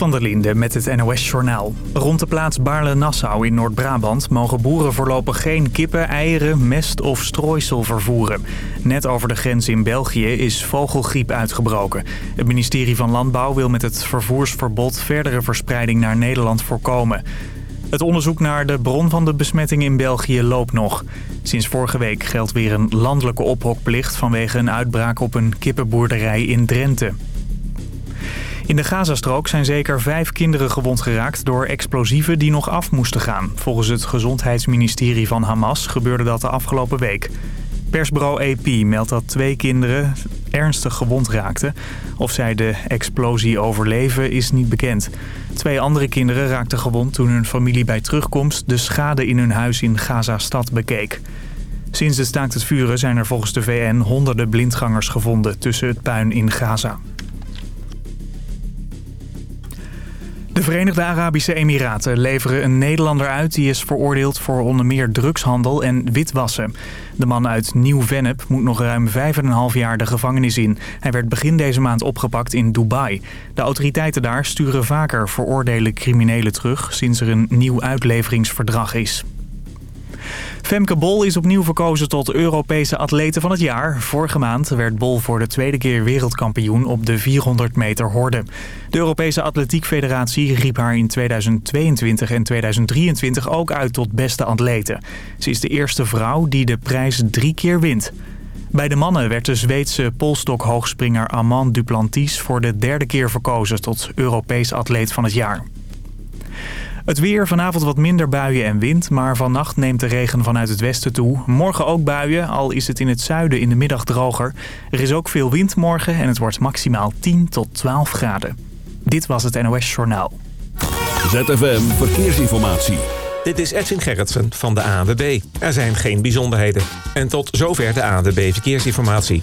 van der Linde met het NOS-journaal. Rond de plaats Baarle-Nassau in Noord-Brabant... mogen boeren voorlopig geen kippen, eieren, mest of strooisel vervoeren. Net over de grens in België is vogelgriep uitgebroken. Het ministerie van Landbouw wil met het vervoersverbod... verdere verspreiding naar Nederland voorkomen. Het onderzoek naar de bron van de besmetting in België loopt nog. Sinds vorige week geldt weer een landelijke ophokplicht... vanwege een uitbraak op een kippenboerderij in Drenthe. In de Gazastrook zijn zeker vijf kinderen gewond geraakt door explosieven die nog af moesten gaan. Volgens het gezondheidsministerie van Hamas gebeurde dat de afgelopen week. Persbureau AP meldt dat twee kinderen ernstig gewond raakten. Of zij de explosie overleven is niet bekend. Twee andere kinderen raakten gewond toen hun familie bij terugkomst de schade in hun huis in Gaza-stad bekeek. Sinds de staakt het vuren zijn er volgens de VN honderden blindgangers gevonden tussen het puin in Gaza. De Verenigde Arabische Emiraten leveren een Nederlander uit... die is veroordeeld voor onder meer drugshandel en witwassen. De man uit Nieuw-Vennep moet nog ruim 5,5 jaar de gevangenis in. Hij werd begin deze maand opgepakt in Dubai. De autoriteiten daar sturen vaker veroordeelde criminelen terug... sinds er een nieuw uitleveringsverdrag is. Femke Bol is opnieuw verkozen tot Europese atlete van het jaar. Vorige maand werd Bol voor de tweede keer wereldkampioen op de 400 meter horde. De Europese Atletiek Federatie riep haar in 2022 en 2023 ook uit tot beste atlete. Ze is de eerste vrouw die de prijs drie keer wint. Bij de mannen werd de Zweedse polstokhoogspringer Amand Duplantis voor de derde keer verkozen tot Europees atleet van het jaar. Het weer, vanavond wat minder buien en wind, maar vannacht neemt de regen vanuit het westen toe. Morgen ook buien, al is het in het zuiden in de middag droger. Er is ook veel wind morgen en het wordt maximaal 10 tot 12 graden. Dit was het NOS Journaal. ZFM Verkeersinformatie. Dit is Edwin Gerritsen van de ANWB. Er zijn geen bijzonderheden. En tot zover de ANWB Verkeersinformatie.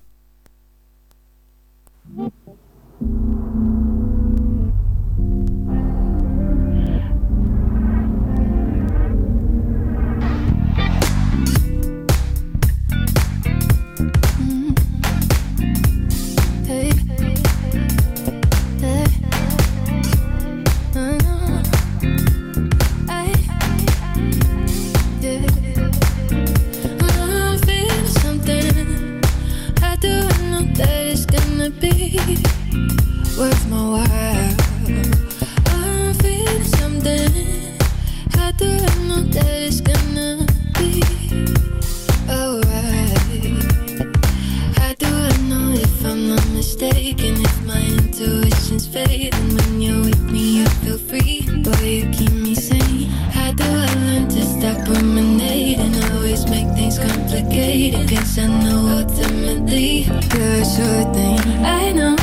Stop ruminating? Always make things complicated. Cause I know ultimately you're a sure thing. I know.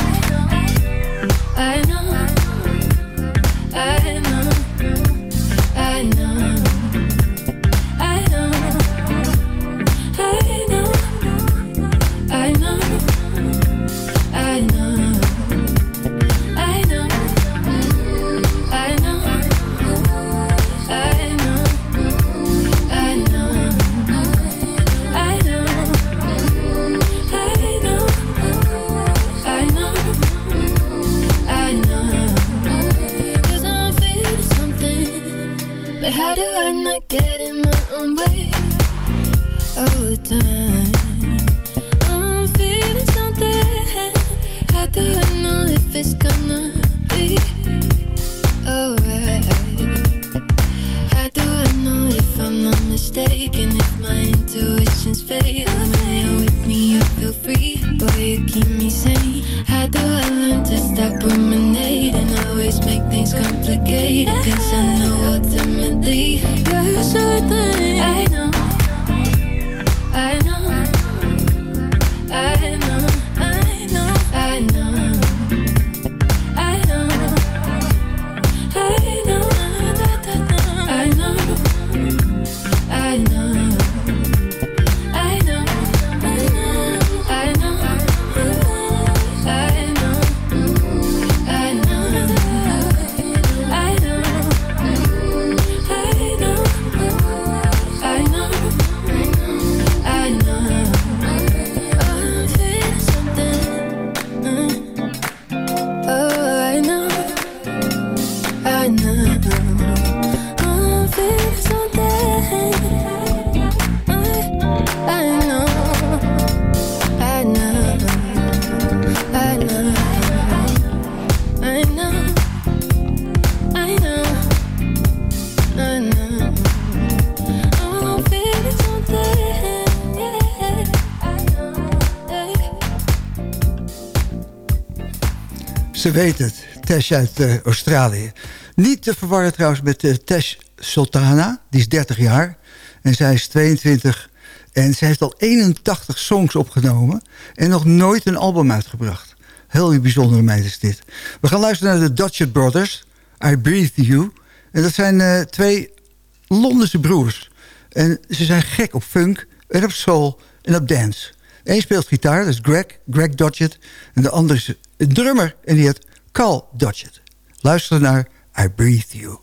Ze weet het. Tesh uit eh, Australië. Niet te verwarren trouwens met uh, Tesh Sultana. Die is 30 jaar. En zij is 22. En ze heeft al 81 songs opgenomen. En nog nooit een album uitgebracht. Heel bijzondere meid is dit. We gaan luisteren naar de Dutchett Brothers. I Breathe You. En dat zijn eh, twee Londense broers. En ze zijn gek op funk en op soul en op dance. Eén speelt gitaar, dat is Greg, Greg Dodgett. En de andere is een drummer en die heet Carl Dodgett. Luister naar I Breathe You.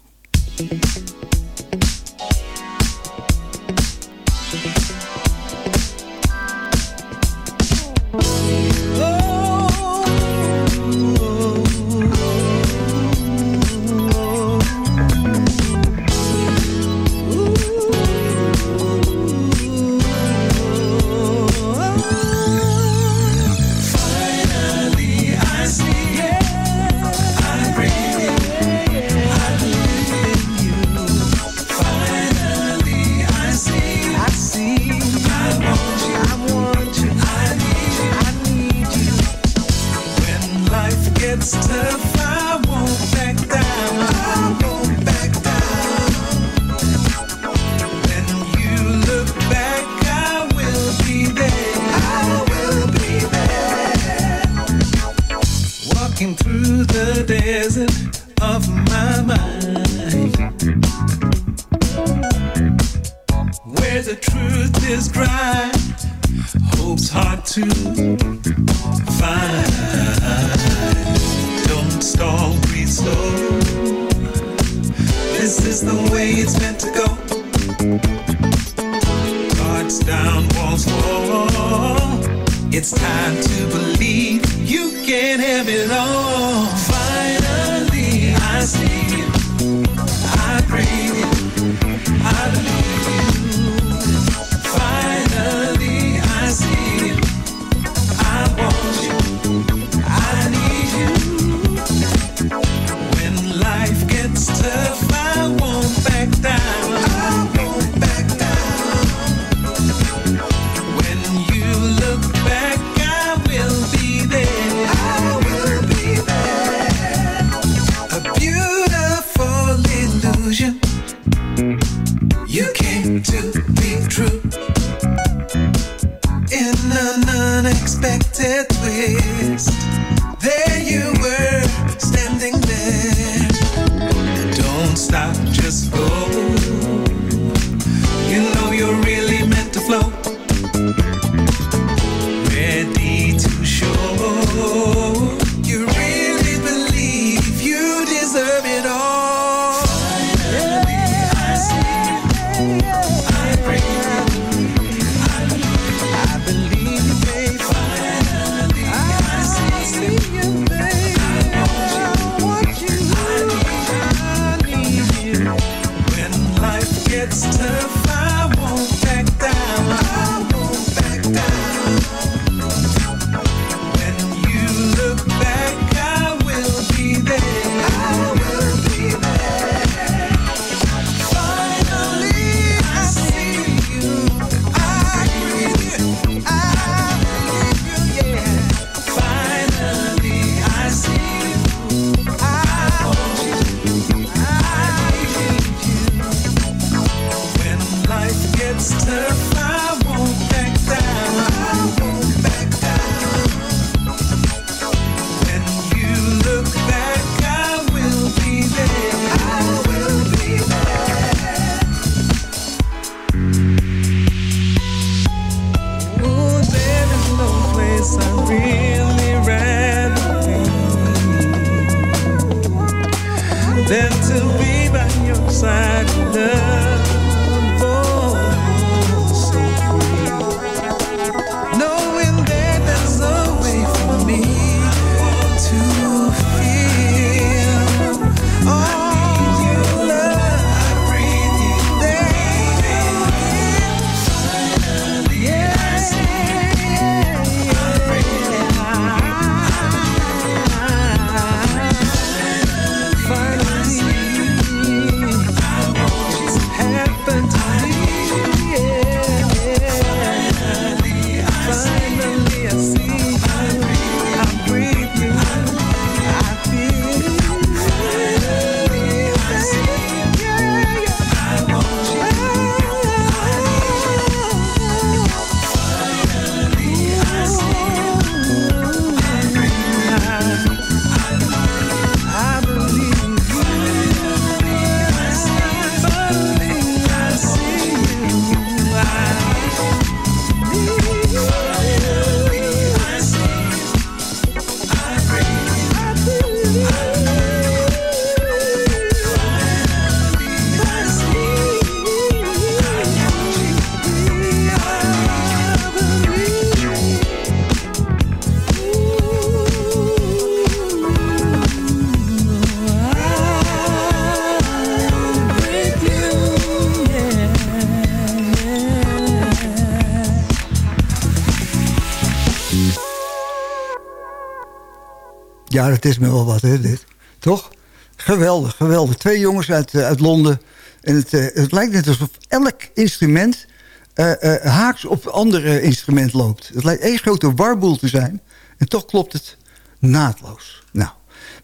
Ja, dat is me wel wat, hè, dit. Toch? Geweldig, geweldig. Twee jongens uit, eh, uit Londen. En het, eh, het lijkt net alsof elk instrument eh, haaks op een ander eh, instrument loopt. Het lijkt één grote warboel te zijn. En toch klopt het naadloos. Nou,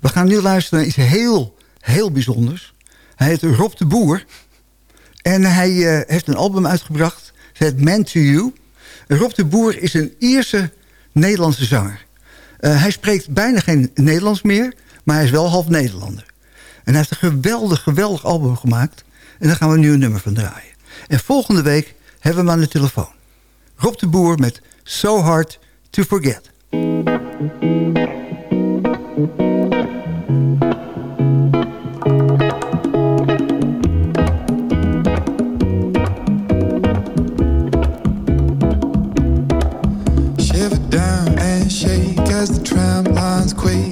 we gaan nu luisteren naar iets heel, heel bijzonders. Hij heet Rob de Boer. En hij heeft een album uitgebracht. Het heet Man to You. Rob de Boer is een Ierse Nederlandse zanger. Eh, hij spreekt bijna geen Nederlands meer, maar hij is wel half Nederlander. En hij heeft een geweldig, geweldig album gemaakt. En daar gaan we nu een nummer van draaien. En volgende week hebben we hem aan de telefoon. Rob de Boer met So Hard to Forget. Shake as the tram lines quake.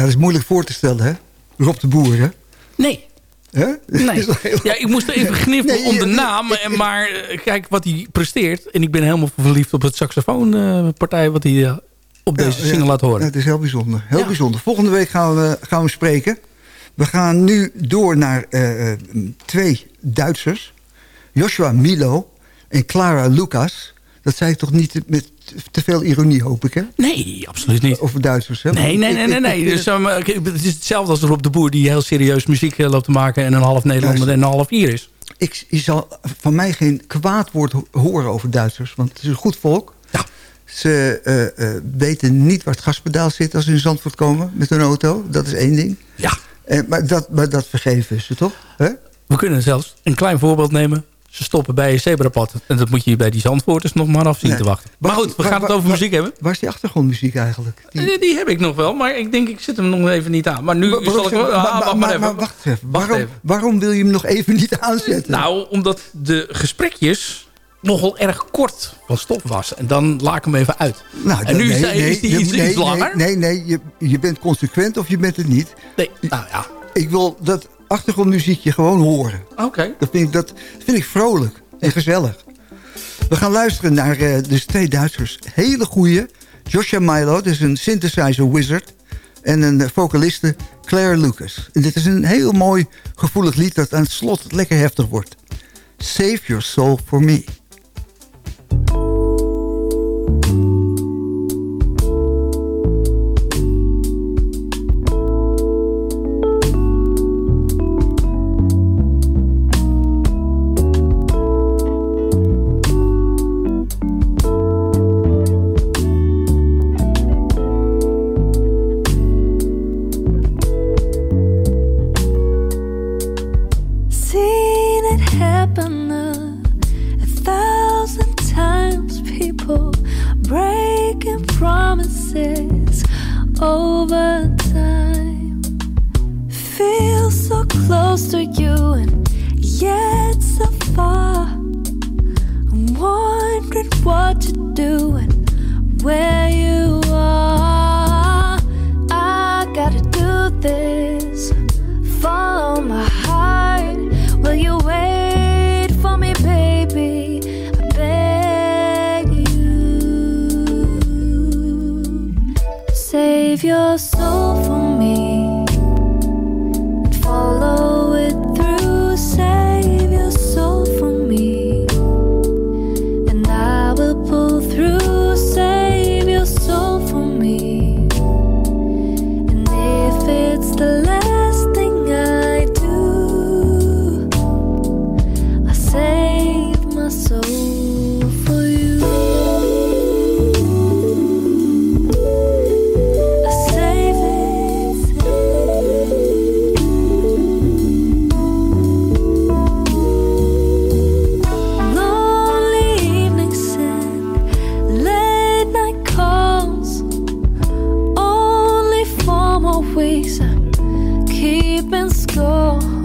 Dat is moeilijk voor te stellen, hè? Rob de Boer, hè? Nee. Nee. Ja, ik moest even gniffelen Nee, om de naam. En maar eh, kijk wat hij presteert. En ik ben helemaal verliefd op het saxofoonpartij wat hij eh, op deze Ja, ja. single laat horen. Het is heel bijzonder. Heel Ja. bijzonder. Volgende week gaan we, gaan we spreken. We gaan nu door naar eh, eh, twee Duitsers. Joshua Milo en Clara Lucas. Dat zei ik toch niet met te veel ironie, hoop ik, hè? Nee, absoluut niet. Over Duitsers, hè? Nee, nee, nee, nee. nee. Dus, um, kijk, het is hetzelfde als Rob de Boer die heel serieus muziek eh, loopt te maken... en een half Nederlander en een half hier is. ik, je zal van mij geen kwaad woord ho- horen over Duitsers. Want het is een goed volk. Ja. Ze eh, eh, weten niet waar het gaspedaal zit als ze in Zandvoort komen met hun auto. Dat is één ding. Ja, Eh, maar, dat, maar dat vergeven ze toch? We kunnen zelfs een klein voorbeeld nemen. Ze stoppen bij een zebrapad. En dat moet je bij die Zandvoorters nog maar afzien Nee. te wachten. Maar goed, we waar- gaan het over waar- muziek hebben. Waar is die achtergrondmuziek eigenlijk? Die- Die heb ik nog wel, maar ik denk ik zit hem nog even niet aan. Maar nu zal ik... waarom- Ah, maar- wacht maar maar- even. maar wacht even. Waarom, even. waarom wil je hem nog even niet aanzetten? Nou, omdat de gesprekjes nogal erg kort van stof was. En dan laat ik hem even uit. Nou, en nu nee, is, hij- nee, is die iets, nee, iets langer. Nee, nee, nee je, je bent consequent of je bent het niet. Nee, nou ja, Ik wil dat achtergrondmuziekje gewoon horen. oké. Dat vind ik, dat vind ik vrolijk en gezellig. We gaan luisteren naar dus twee Duitsers. Hele goeie. Joshua Milo, dat is een synthesizer wizard. En een eh, vocaliste Claire Lucas. En dit is een heel mooi gevoelig lied dat aan het slot lekker heftig wordt. Save your soul for me. been school.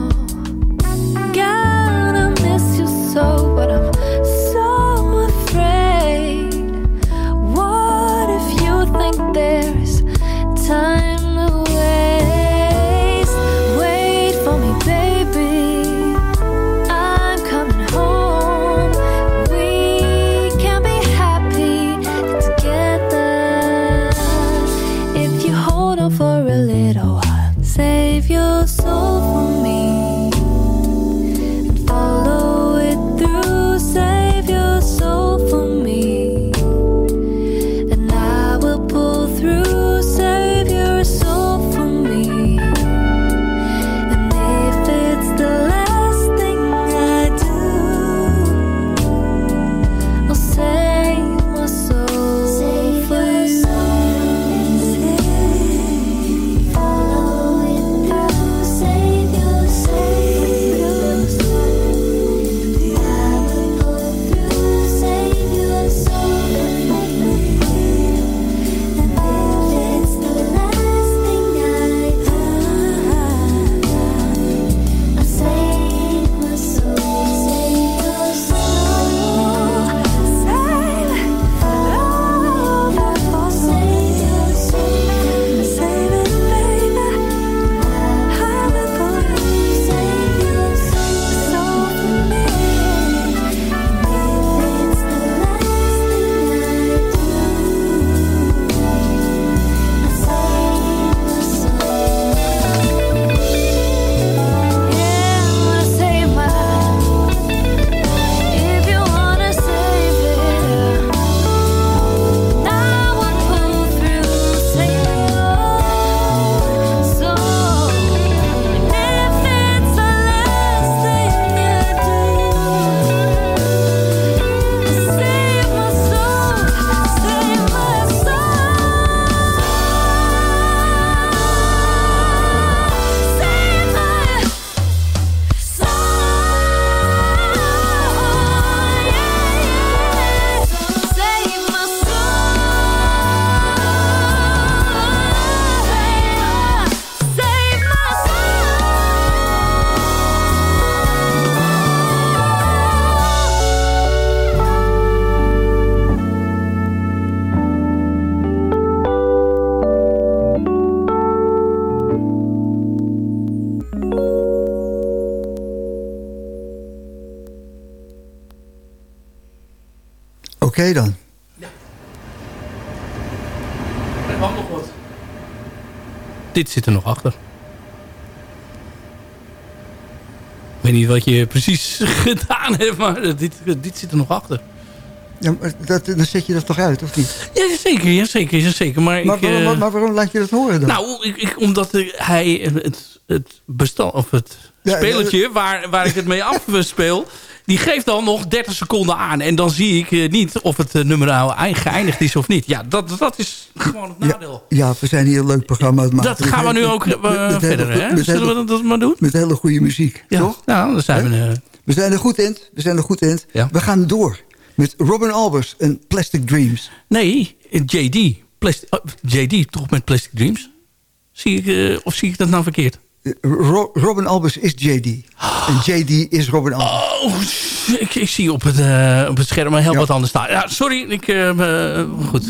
Dit zit er nog achter. Ik weet niet wat je precies gedaan hebt, maar dit, dit zit er nog achter. Ja, maar dat, dan zet je dat toch uit, of niet? Ja, zeker, ja, zeker, ja, zeker. Maar, Maar, ik, waarom, eh, maar waarom laat je dat horen dan? Nou, ik, ik, omdat hij het, het bestand of het Ja, spelletje waar, waar ik het mee afspeel, die geeft dan nog 30 seconden aan. En dan zie ik eh, niet of het eh, nummer nou geëindigd is of niet. Ja, dat, dat is gewoon het nadeel. Ja, we zijn hier een leuk programma aan het maken. dat gaan we nu ook eh, Met- met hele verder, hè? Zullen hele- we dat maar doen? Met hele goede muziek, Ja, toch? nou, dan zijn we... We zijn er goed in. We zijn er goed in. Ja. We gaan door met Robin Albers en Plastic Dreams. nee, JD. Plastic, oh, JD, toch met Plastic Dreams? Zie ik, of zie ik dat nou verkeerd? Ro- Robin Albers is JD. En JD is Robin Albers. Oh, ik, ik zie op het, eh, op het scherm heel Ja. wat anders staan. Ja, sorry, ik... eh, goed.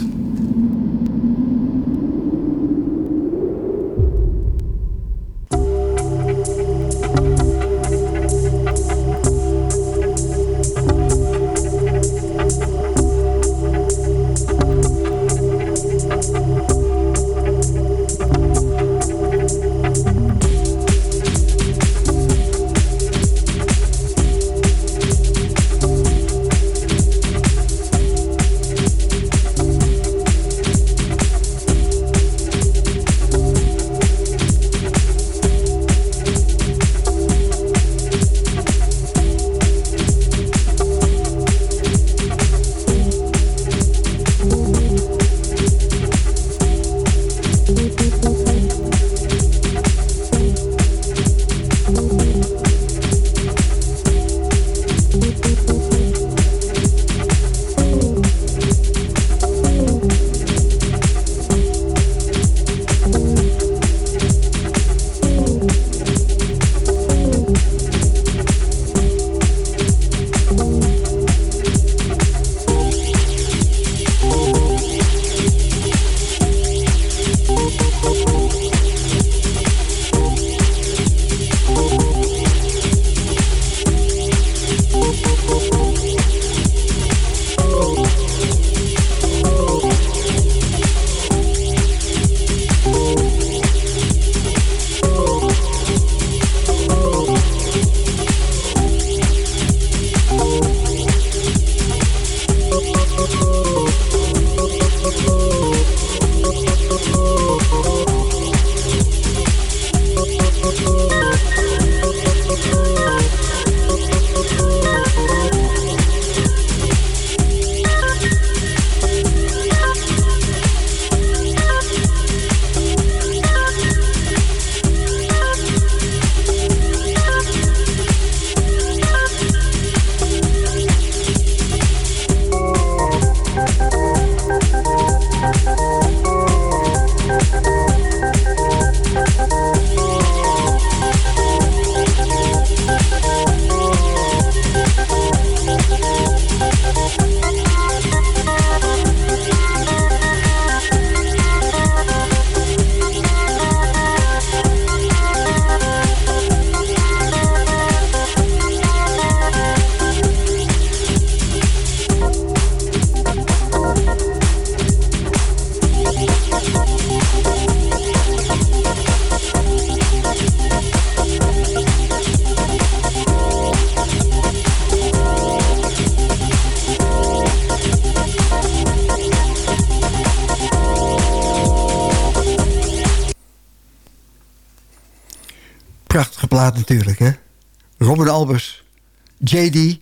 JD.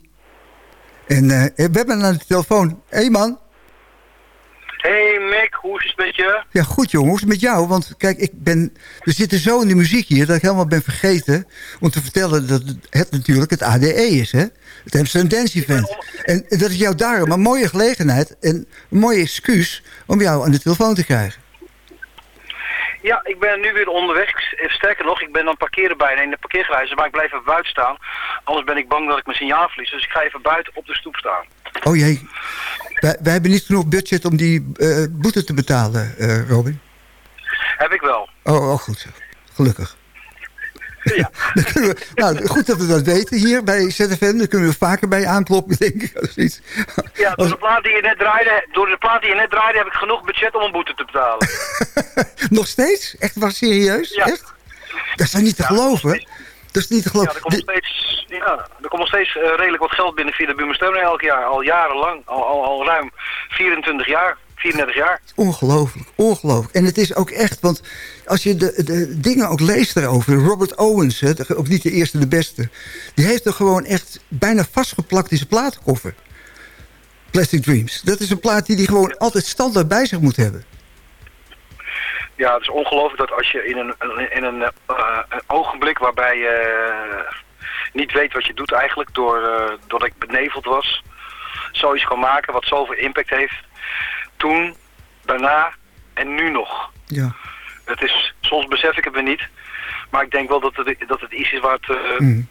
En eh, we hebben aan de telefoon. Hé hey man. Hey Mick, hoe is het met je? Ja, goed jongen. Hoe is het met jou? Want kijk, ik ben, we zitten zo in de muziek hier... dat ik helemaal ben vergeten om te vertellen... dat het, het natuurlijk het ADE is, hè? Het Amsterdam Dance Event. En dat is jou daarom een mooie gelegenheid... en een mooie excuus om jou aan de telefoon te krijgen. Ja, ik ben nu weer onderweg. Eh, Sterker nog, ik ben aan het parkeren bijna in de parkeergrijze, maar ik blijf even buiten staan. Anders ben ik bang dat ik mijn signaal verlies. Dus ik ga even buiten op de stoep staan. Oh jee. Wij, wij hebben niet genoeg budget om die eh, boete te betalen, eh, Robin. Heb ik wel. Oh, oh, goed zo. Gelukkig. Dan kunnen we, nou, goed dat we dat weten hier bij ZFM. Daar kunnen we vaker bij aankloppen, denk ik. Als iets. Ja, door de plaat die je net draaide, door de plaat die je net draaide heb ik genoeg budget om een boete te betalen. Nog steeds? Echt waar serieus? Ja. Echt? Dat is niet te geloven? Dat is niet te Ja, geloven. er komt nog steeds, ja, er komt nog steeds eh, redelijk wat geld binnen via de Buurman elk jaar. Al jarenlang, al, al, al ruim 24 jaar, 34 jaar. Ongelooflijk, ongelooflijk. En het is ook echt, want als je de, de dingen ook leest daarover... Robert Owens, hè, de- ook niet de eerste, de beste... die heeft er gewoon echt bijna vastgeplakt in zijn platenkoffer. Plastic Dreams. Dat is een plaat die hij gewoon altijd standaard bij zich moet hebben. Ja, het is ongelooflijk dat als je in een, in een, eh, een ogenblik waarbij je eh, niet weet wat je doet eigenlijk, door, eh, doordat ik beneveld was, zoiets kan maken wat zoveel impact heeft. Toen, daarna en nu nog. Ja. Het is, soms besef ik het me niet, maar ik denk wel dat het, dat het iets is wat, eh, Mm.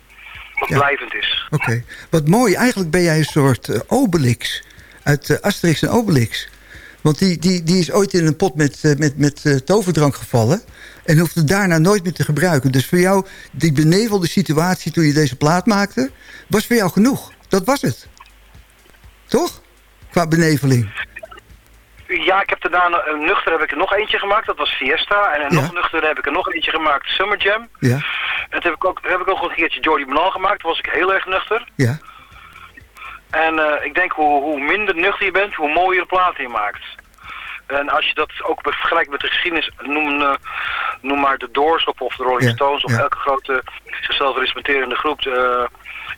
wat Ja. blijvend is. Oké. Wat mooi, eigenlijk ben jij een soort eh, Obelix. Uit eh, Asterix en Obelix. Want die, die, die is ooit in een pot met, met, met toverdrank gevallen. En hoeft het daarna nooit meer te gebruiken. Dus voor jou, die benevelde situatie toen je deze plaat maakte... was voor jou genoeg. Dat was het. Toch? Qua beneveling. Ja, ik heb daarna een nuchter heb ik er nog eentje gemaakt, dat was Fiesta. En een Ja. nog nuchter heb ik er nog eentje gemaakt, Summer Jam. Ja, En toen heb ik ook, heb ik ook een keertje Jordy Banal gemaakt, toen was ik heel erg nuchter. ja. En eh, ik denk hoe, hoe minder nuchter je bent, hoe mooier platen je maakt. En als je dat ook vergelijkt met de geschiedenis, noem, eh, noem maar de Doors op, of de Rolling Ja, Stones of ja. elke grote zichzelf respecterende groep. eh,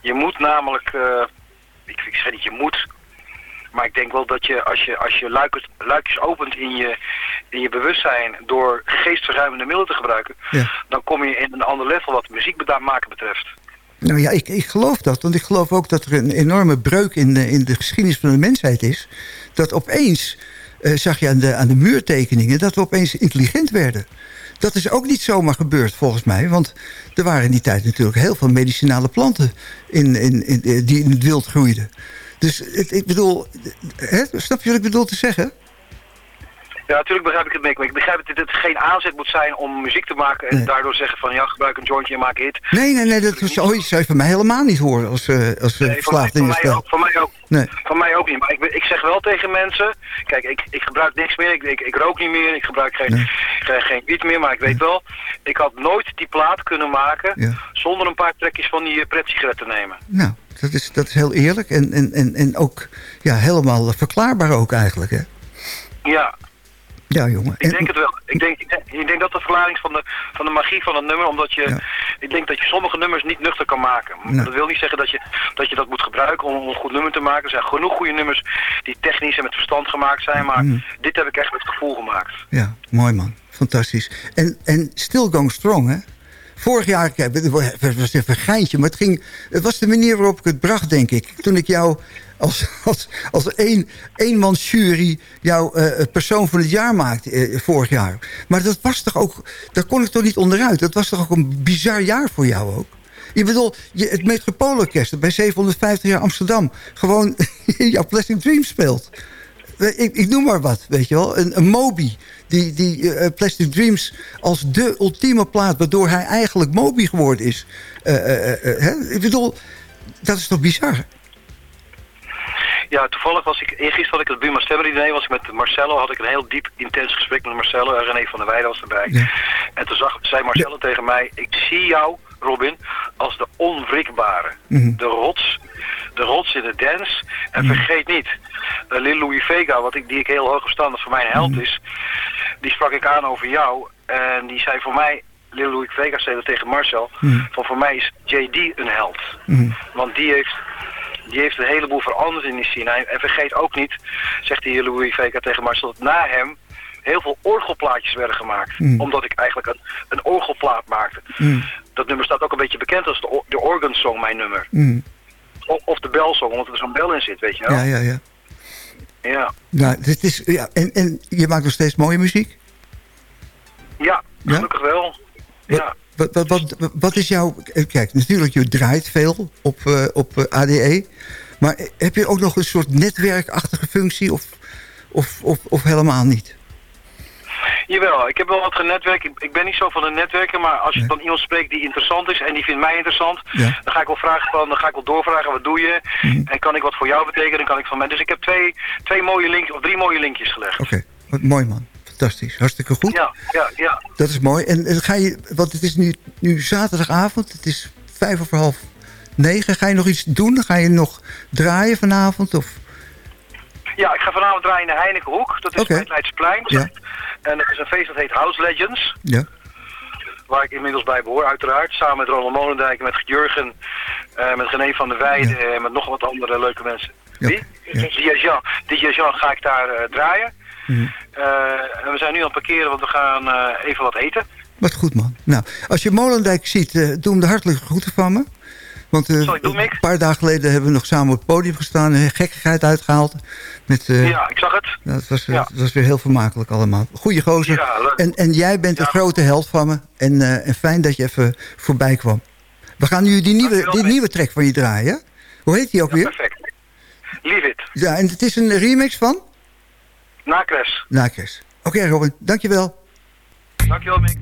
je moet namelijk, ik, ik zeg niet je moet, maar ik denk wel dat je als je, als je luikjes, luikjes opent in je, in je bewustzijn door geestverruimende middelen te gebruiken, Ja. dan kom je in een ander level wat muziek maken betreft. Nou ja, ik, ik geloof dat. Want ik geloof ook dat er een enorme breuk in de, in de geschiedenis van de mensheid is. Dat opeens, eh, zag je aan de, aan de muurtekeningen... dat we opeens intelligent werden. Dat is ook niet zomaar gebeurd volgens mij. Want er waren in die tijd natuurlijk heel veel medicinale planten... In, in, in, die in het wild groeiden. Dus het, ik bedoel, hè, snap je wat ik bedoel te zeggen? Ja, natuurlijk begrijp ik het mee. Maar ik begrijp dat het geen aanzet moet zijn om muziek te maken en Nee. daardoor zeggen van ja, gebruik een jointje en maak hit. Nee, nee, nee, dat zou je zou je van mij helemaal niet horen als, eh als eh, Nee, verslaafd van, in mij ook, van mij ook. Nee. Van mij ook niet. Maar ik, ik zeg wel tegen mensen, kijk, ik, ik gebruik niks meer, ik, ik, ik rook niet meer, ik gebruik geen, Nee. geen, geen wiet meer, maar ik weet wel, ik had nooit die plaat kunnen maken Ja. zonder een paar trekjes van die uh, sigaret te nemen. Nou, dat is, dat is heel eerlijk en, en, en, en ook ja, helemaal verklaarbaar ook eigenlijk, hè? Ja, Ja, jongen. ik En- denk het wel. Ik denk, ik denk, ik denk dat de verklaring is van de, van de magie van het nummer, omdat je, Ja. ik denk dat je sommige nummers niet nuchter kan maken. Nou. Dat wil niet zeggen dat je, dat je dat moet gebruiken om, om een goed nummer te maken. Er zijn genoeg goede nummers die technisch en met verstand gemaakt zijn, maar Mm. dit heb ik echt met het gevoel gemaakt. Ja, mooi man. Fantastisch. En, en Still Going Strong, hè? Vorig jaar, het was even een geintje, maar het, ging, het was de manier waarop ik het bracht, denk ik. Toen ik jou als, als, als één, eenmans jury jouw eh, persoon van het jaar maakte eh, vorig jaar. Maar dat was toch ook, daar kon ik toch niet onderuit. Dat was toch ook een bizar jaar voor jou ook? Je bedoel, je, het Metropoolorkest bij 750 jaar Amsterdam... gewoon jouw Plastic Dream speelt. Ik, ik noem maar wat, weet je wel. Een, een Moby, die, die eh, Plastic Dreams als de ultieme plaat... waardoor hij eigenlijk Moby geworden is. Eh, eh, eh, eh, hè? Ik bedoel, dat is toch bizar? Ja, toevallig was ik, eergisteren had ik het Buma Stemmer idee, was ik met Marcello, had ik een heel diep, intens gesprek met Marcello en René van der Weijden was erbij. Ja. En toen zag, zei Marcello tegen mij, ik zie jou, Robin, als de onwrikbare. Mhm. De rots, de rots in de dance. En vergeet niet, uh, Lil Louis Vega, wat ik, die ik heel hoog op sta, dat voor mij een held is, die sprak ik aan over jou. En die zei voor mij, Lil Louis Vega zei dat tegen Marcel, van voor mij is JD een held. Mhm. Want die heeft, die heeft een heleboel veranderd in die scene. En- En vergeet ook niet, zegt die Louis Vega tegen Marcel, dat na hem heel veel orgelplaatjes werden gemaakt. Mm. Omdat ik eigenlijk een, een orgelplaat maakte. Mm. Dat nummer staat ook een beetje bekend als de, de organ song, mijn nummer. Mm. O- of de belsong, omdat er zo'n bel in zit, weet je wel. Ja, ja, ja. ja. Nou, dit is, ja en, en je maakt nog steeds mooie muziek? Ja, Ja? gelukkig wel. Ja. Wat, wat, wat, wat is jouw... Kijk, natuurlijk, je draait veel op, eh, op eh, ADE. Maar heb je ook nog een soort netwerkachtige functie of, of, of, of helemaal niet? Jawel, ik heb wel wat genetwerk. Ik, ik ben niet zo van het netwerken, maar als je Nee. dan iemand spreekt die interessant is en die vindt mij interessant, Ja. dan ga ik wel vragen van, dan ga ik wel doorvragen, wat doe je? Mhm. En kan ik wat voor jou betekenen? Dan kan ik van mij. Dus ik heb twee, twee mooie linkjes, of drie mooie linkjes gelegd. Oké, wat mooi man. Fantastisch, hartstikke goed. Ja, ja, ja. Dat is mooi. En, en ga je, want het is nu, nu zaterdagavond, het is vijf over half negen. Ga je nog iets doen? Ga je nog draaien vanavond? Of? Ja, ik ga vanavond draaien in de Heinekenhoek. Dat is het Leidsplein. Ja. En dat is een feest dat heet House Legends. Ja. Waar ik inmiddels bij behoor, uiteraard. Samen met Ronald Molendijk, met Jurgen, eh, met René van der Weijden en met nog wat andere leuke mensen. Ja, Wie? ja. DJ Jean. DJ Jean ga ik daar eh, draaien. Mhm. Eh, en we zijn nu aan het parkeren, want we gaan even wat eten. Wat goed man. Nou, als je Molendijk ziet, doe hem de hartelijke groeten van me. Want Mick? een paar dagen geleden hebben we nog samen op het podium gestaan. en gekkigheid uitgehaald. Met, eh, ja, ik zag het. het, was, eh, Ja. was weer heel vermakelijk allemaal. Goeie gozer. Ja, en, en jij bent een grote held van me. En, eh, en fijn dat je even voorbij kwam. We gaan nu die nieuwe, die nieuwe track van je draaien. Hoe heet die ook weer? perfect. Leave it. Ja, en het is een remix van? Nakres. Nakers. Oké Robin, dankjewel. Dankjewel, Mick.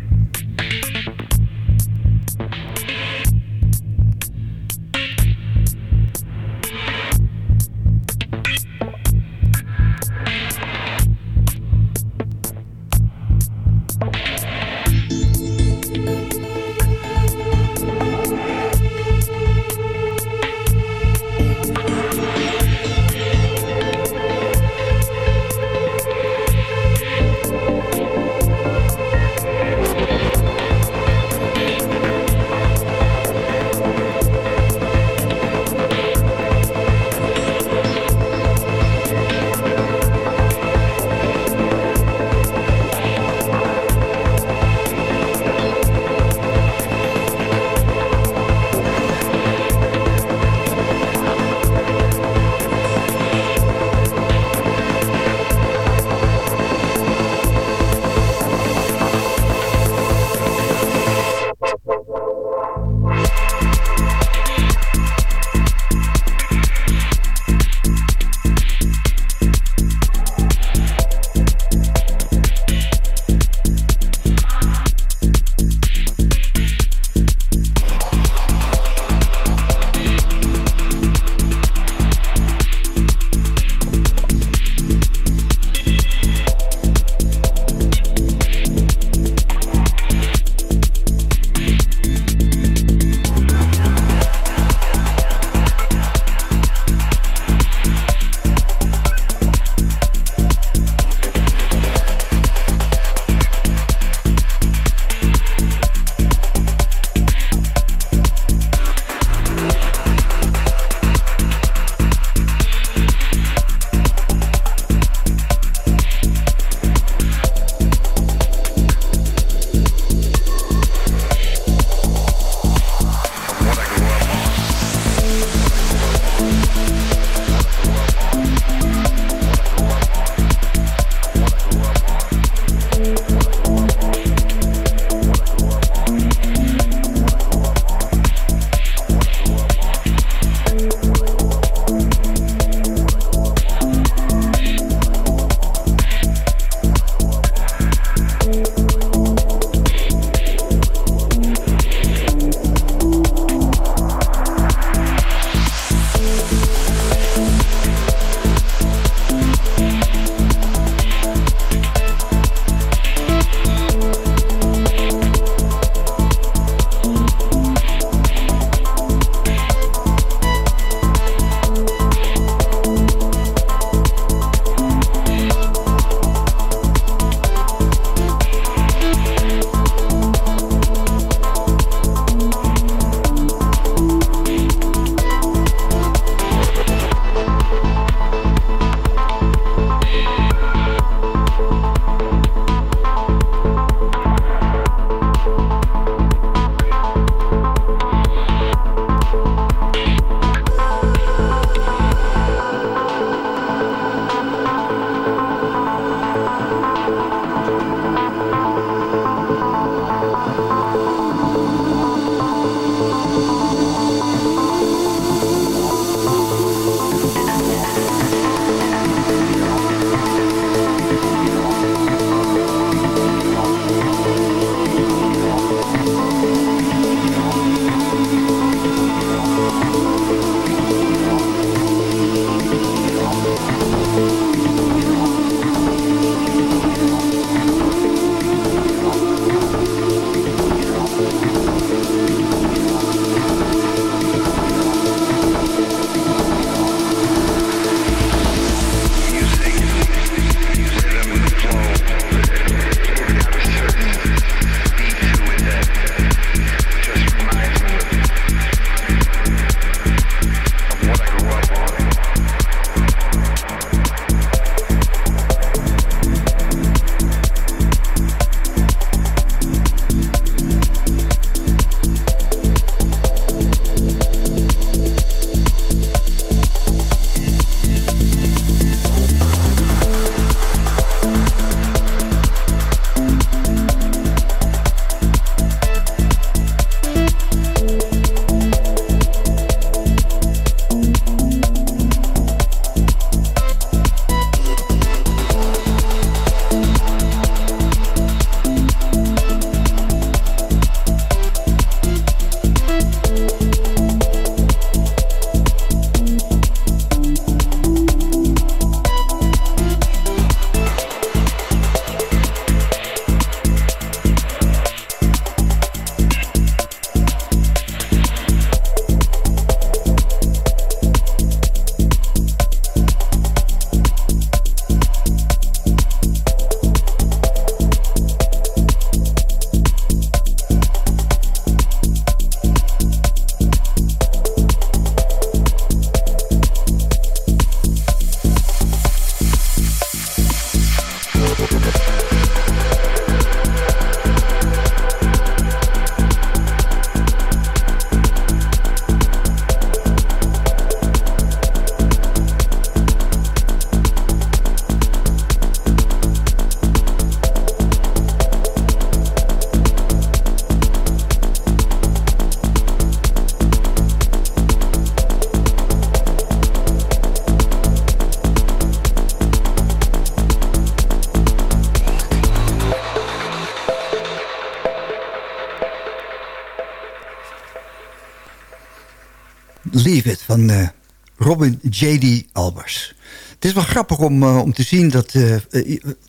Leave It van eh, Robin J.D. Albers. Het is wel grappig om, eh, om te zien dat... eh,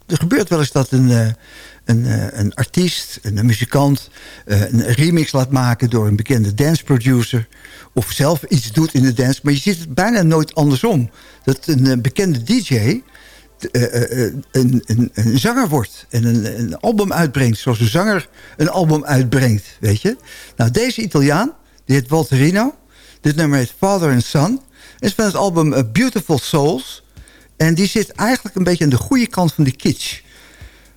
er gebeurt wel eens dat een, een, een artiest, een, muzikant... een remix laat maken door een bekende dance producer... of zelf iets doet in de dance. Maar je ziet het bijna nooit andersom. Dat een bekende DJ... een, een, een zanger wordt en een, een album uitbrengt... zoals een zanger een album uitbrengt, weet je. Nou, deze Italiaan, die heet Walterino... dit nummer heet Father and Son... is van het album eh, Beautiful Souls... en die zit eigenlijk een beetje aan de goede kant van de kitsch.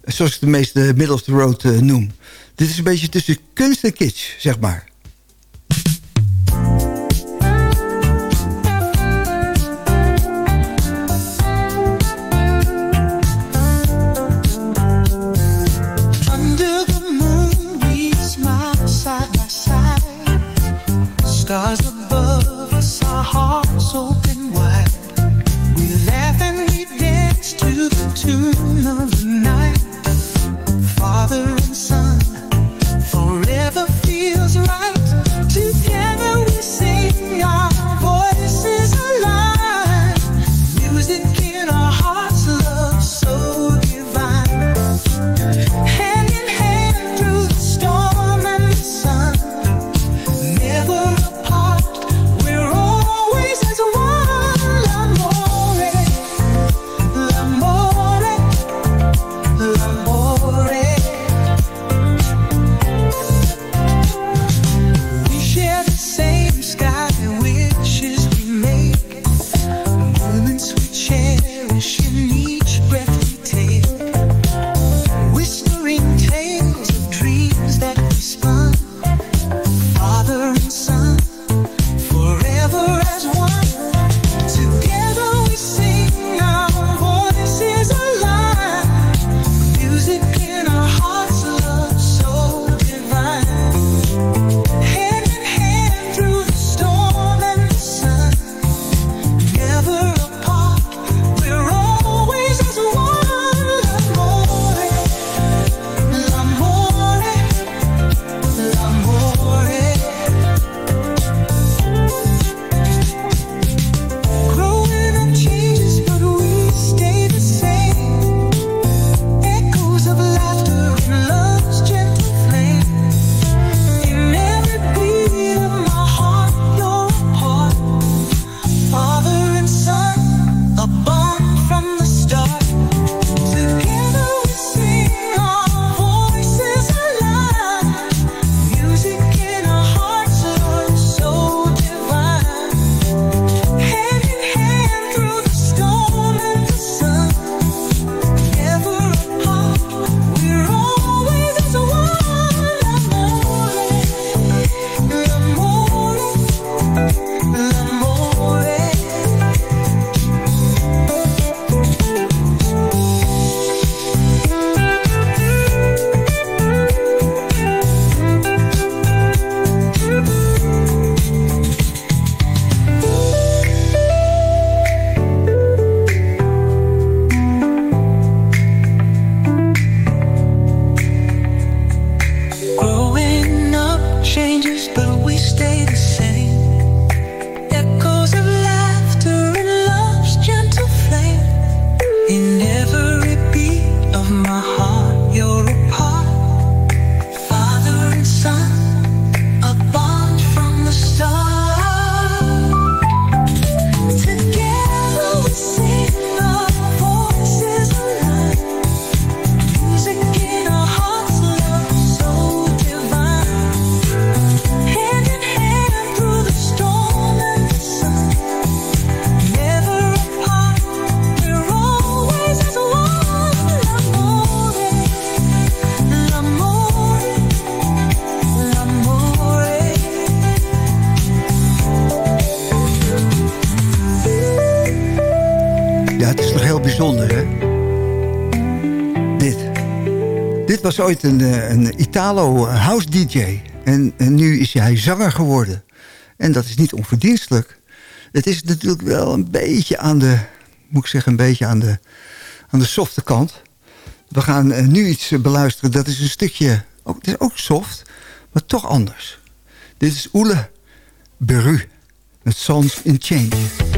Zoals ik de meeste middle of the road eh, noem. Dit is een beetje tussen kunst en kitsch, zeg maar. Open wide. We laugh and we dance to the tune of the night. Father and son, forever feels right. Together we sing, our was ooit een, eh, een Italo house DJ. En, nu is hij zanger geworden. En dat is niet onverdienstelijk. Het is natuurlijk wel een beetje aan de... moet ik zeggen, een beetje aan de, aan de softe kant. We gaan eh, nu iets eh, beluisteren. Dat is een stukje... Ook, het is ook soft, maar toch anders. Dit is Oele Beru Met Songs in Change.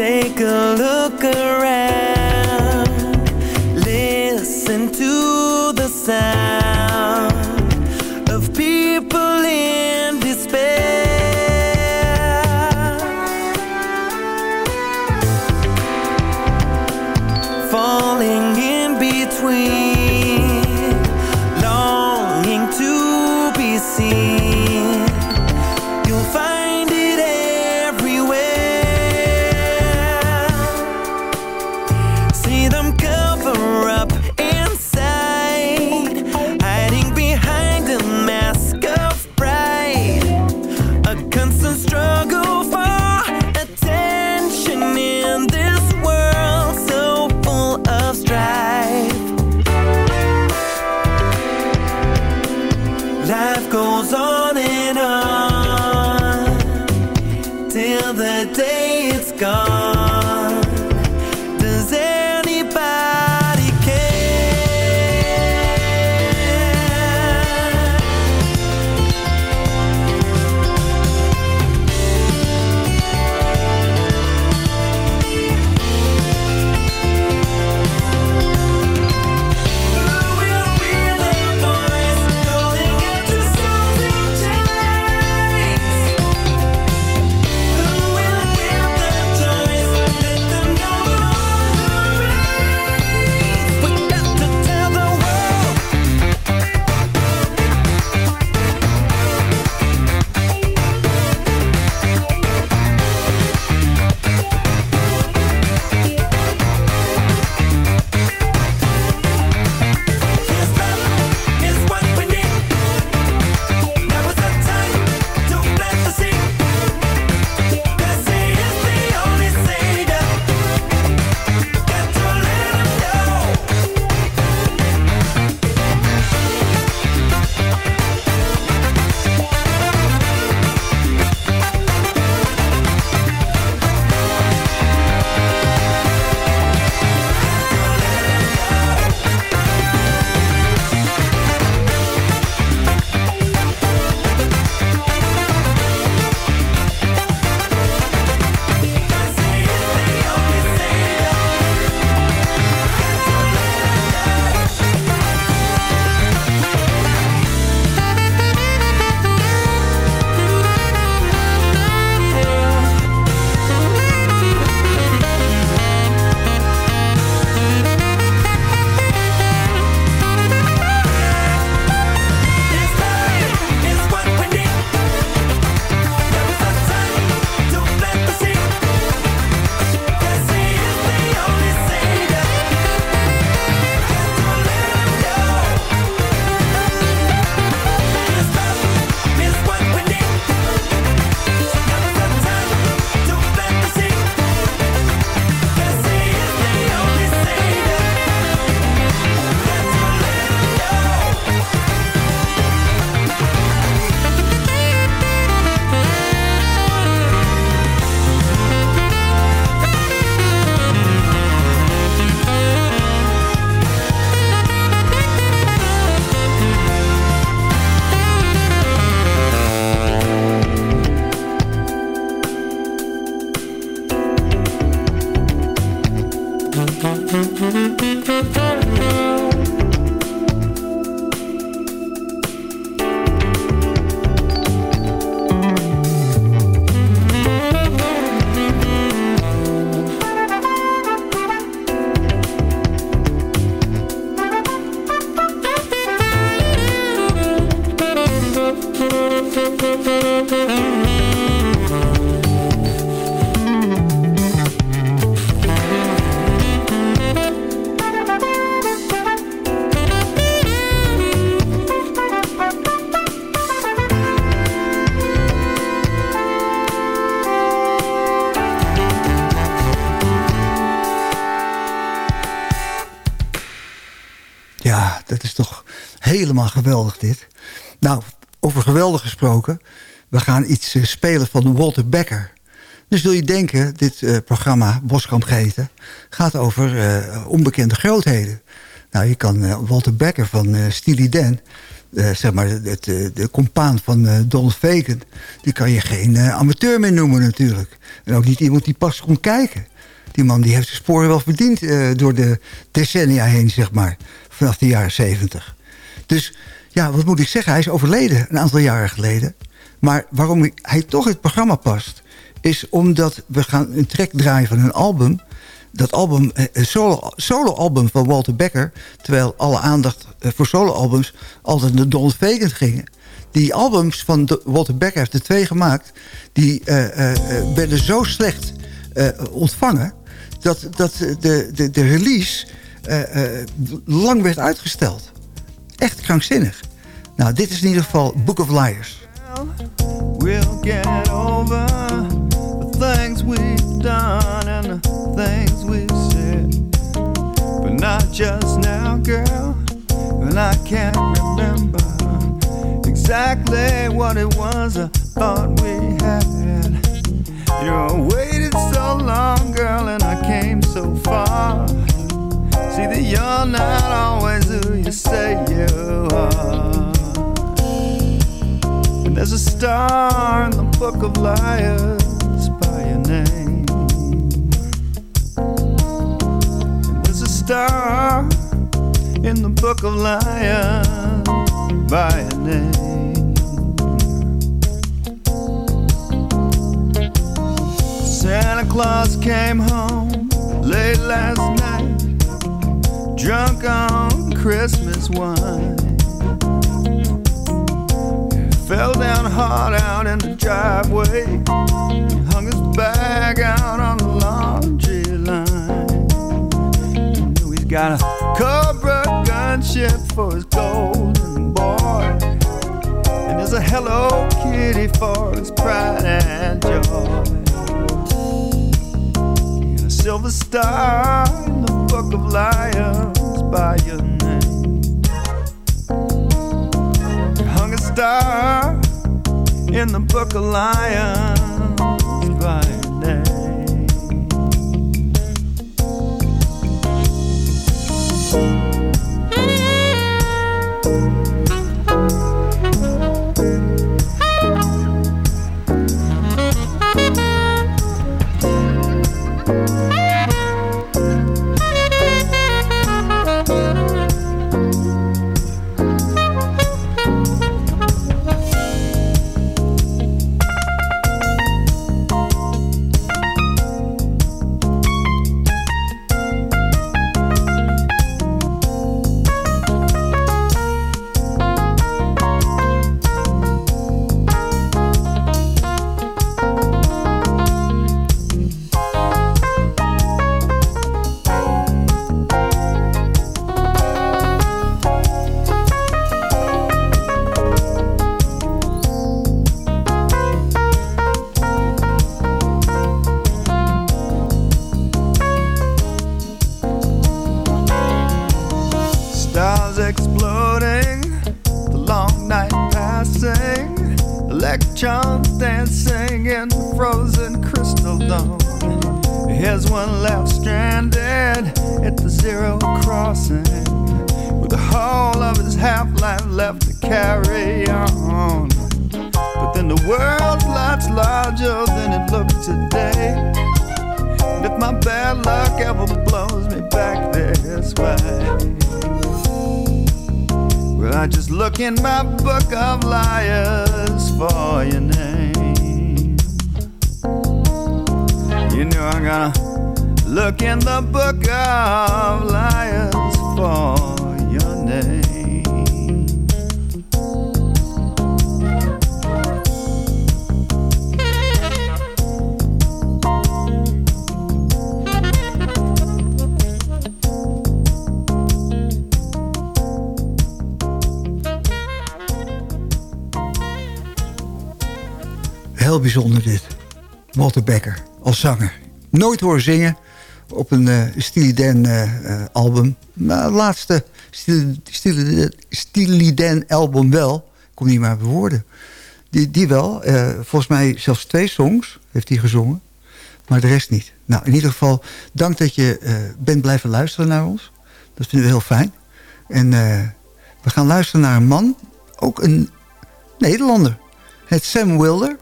Take a look around. Helemaal geweldig dit. Nou, over geweldig gesproken. We gaan iets eh, spelen van Walter Becker. Dus wil je denken, dit eh, programma, Boskamp geheten... gaat over eh, onbekende grootheden. Nou, je kan Walter Becker van Steely Dan... zeg maar, het, de compaan van Donald Fagan... die kan je geen amateur meer noemen natuurlijk. En ook niet iemand die pas komt kijken. Die man die heeft zijn sporen wel verdiend door de decennia heen, zeg maar. Vanaf de jaren zeventig. Dus ja, wat moet ik zeggen? Hij is overleden een aantal jaren geleden. Maar waarom hij toch in het programma past... is omdat we gaan een track draaien van een album. Dat album, eh, een solo- solo-album van Walter Becker... terwijl alle aandacht eh, voor solo-albums altijd naar Donald Fagan gingen. Die albums van Walter Becker heeft er twee gemaakt... die eh, werden zo slecht ontvangen... dat, dat de, de, de release lang werd uitgesteld. Echt krankzinnig. Nou, dit is in ieder geval Book of Liars. We'll get over the things we've done and the things we've said. But not just now, girl. And I can't remember exactly what it was I thought we had. You waited so long, girl, and I came so far. See that you're not always who you say you are. And there's a star in the book of liars by your name. And there's a star in the book of liars by your name. Santa Claus came home late last night, drunk on Christmas wine. Fell down hard out in the driveway. Hung his bag out on the laundry line. He's got a Cobra gunship for his golden boy. And there's a Hello Kitty for his pride and joy. Silver star in the book of liars by your name. hung a star in the book of lions by your name. In my book of liars for your name. You know I'm gonna look in the book of liars for Heel bijzonder dit. Walter Becker als zanger. Nooit horen zingen op een uh, Dan eh, eh, album. Maar het laatste Steely Dan album wel. Ik kon niet maar bewoorden. Die, die wel. volgens mij zelfs twee songs heeft hij gezongen. Maar de rest niet. Nou, in ieder geval, dank dat je bent blijven luisteren naar ons. Dat vinden we heel fijn. En we gaan luisteren naar een man, ook een Nederlander. Het Sam Wilder.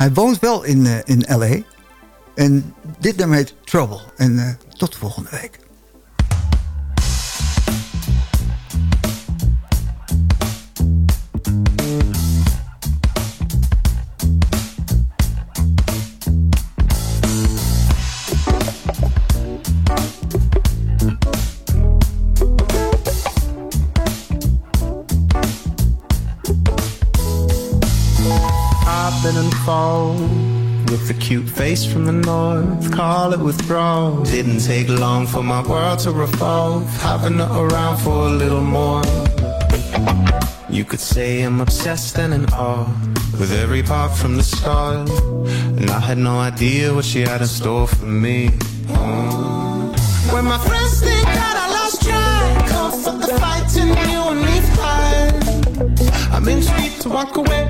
Hij woont wel in, eh, in L.A. En dit nummer heet Trouble. En eh, tot volgende week. Cute face from the north. Call it withdrawal. Didn't take long for my world to revolve. Having her around for a little more. You could say I'm obsessed and in awe with every part from the start. And I had no idea what she had in store for me. Oh. When my friends think that I lost track of the fighting you and me fight I'm in deep to walk away.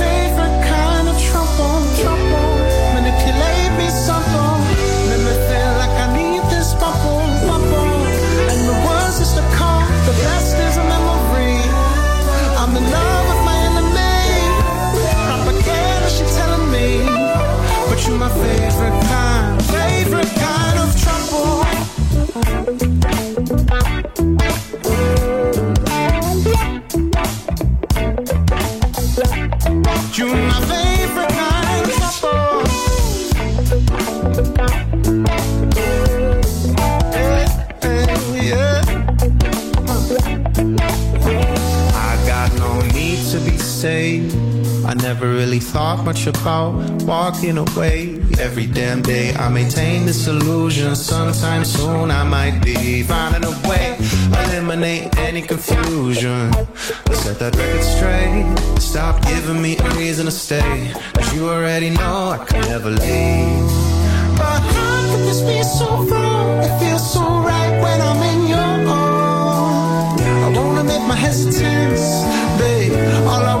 saved. I never really thought much about walking away. Every damn day I maintain this illusion. Sometime soon I might be finding a way, eliminate any confusion. Set that record straight. Stop giving me a reason to stay. Cause you already know I could never leave. But how could this be so wrong? It feels so right when I'm in your arms. I wanna make my hesitance, babe. All I